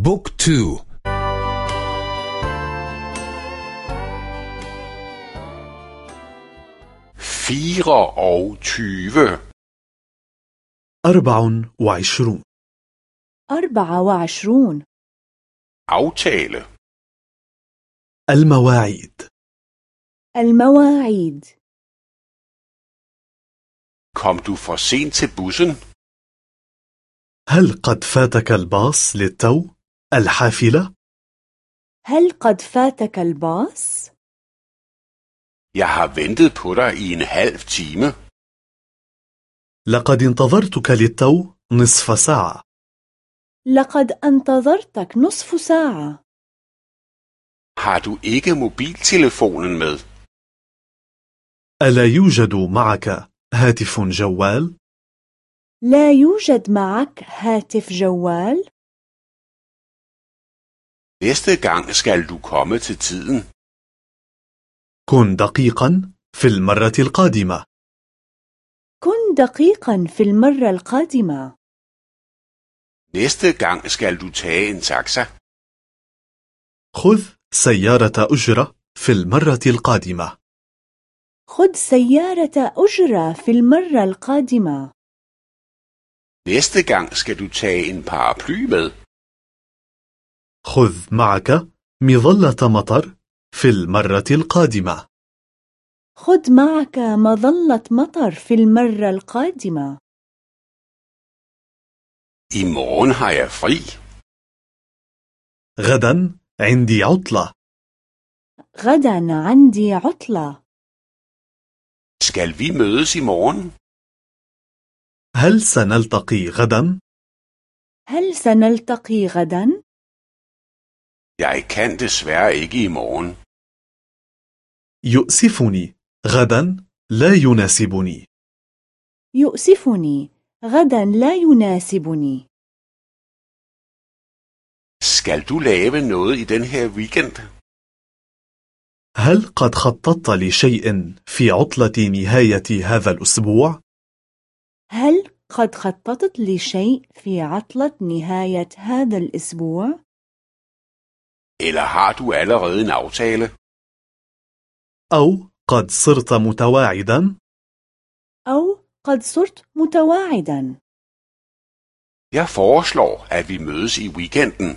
بوك تو. fire og tyve أربع وعشرون. أربعة وعشرون. Aftale. المواعيد. المواعيد. Kom du for sent til bussen? هل قد فاتك الباص للتو؟ الحافلة؟ هل قد فاتك الباص؟ Jeg har ventet på dig i en halv time. لقد انتظرتك للتو نصف ساعة لقد انتظرتك نصف ساعة Har du ikke mobiltelefonen med? ألا يوجد معك هاتف جوال؟ لا يوجد معك هاتف جوال؟ Næste gang skal du komme til tiden. كن دقيقا في المرة القادمة كن دقيقا في المرة القادمة Næste gang skal du tage en taxa. خذ سيارة أجرة في المرة القادمة خذ سيارة أجرة في المرة القادمة Næste gang skal du tage en paraply med. خذ معك مظلة مطر في المرة القادمة خذ معك مظلة مطر في المرة القادمة I morgen har jeg fri. غدا عندي عطلة غدا عندي عطلة Skal vi mødes i morgen? هل سنلتقي غدا؟ هل سنلتقي غدا؟ Jeg kan desværre ikke i morgen. يؤسفني غدا لا يناسبني يؤسفني غدا لا يناسبني Skal du lave noget i den her weekend? هل قد خططت لشيء في عطلة نهاية هذا الأسبوع؟ هل قد خططت لشيء في عطلة نهاية هذا الأسبوع؟ Eller har du allerede en aftale? أو قد صرت متواعدا؟ أو قد صرت متواعدا Jeg foreslår, at vi mødes i weekenden.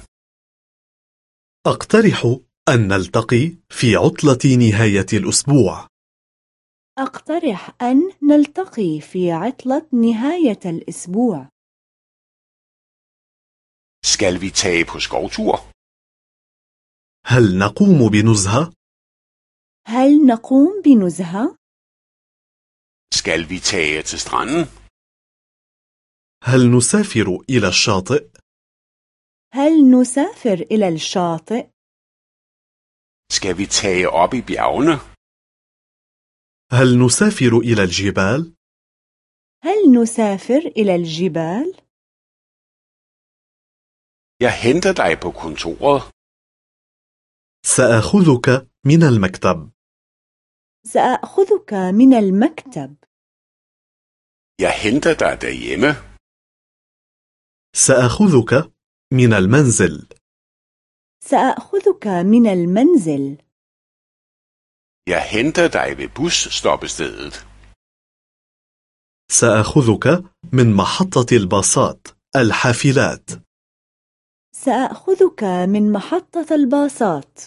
أقترح أن نلتقي في عطلة نهاية الأسبوع أقترح أن نلتقي في عطلة نهاية الأسبوع Skal vi tage på skovtur? هل نقوم بنزهة؟ هل نقوم بنزهة؟ Skal vi tage til stranden? هل نسافر إلى الشاطئ؟ هل نسافر إلى الشاطئ؟ Skal vi tage op i bjergene? هل نسافر إلى الجبال؟ هل نسافر إلى الجبال؟ Jeg henter dig på kontoret. سأخذك من المكتب. سأخذك من المكتب. Jeg henter dig derhjemme. سأخذك من المنزل. سأخذك من المنزل. Jeg henter dig ved busstoppestedet. سأخذك من محطة الباصات الحافلات. سأخذك من محطة الباصات.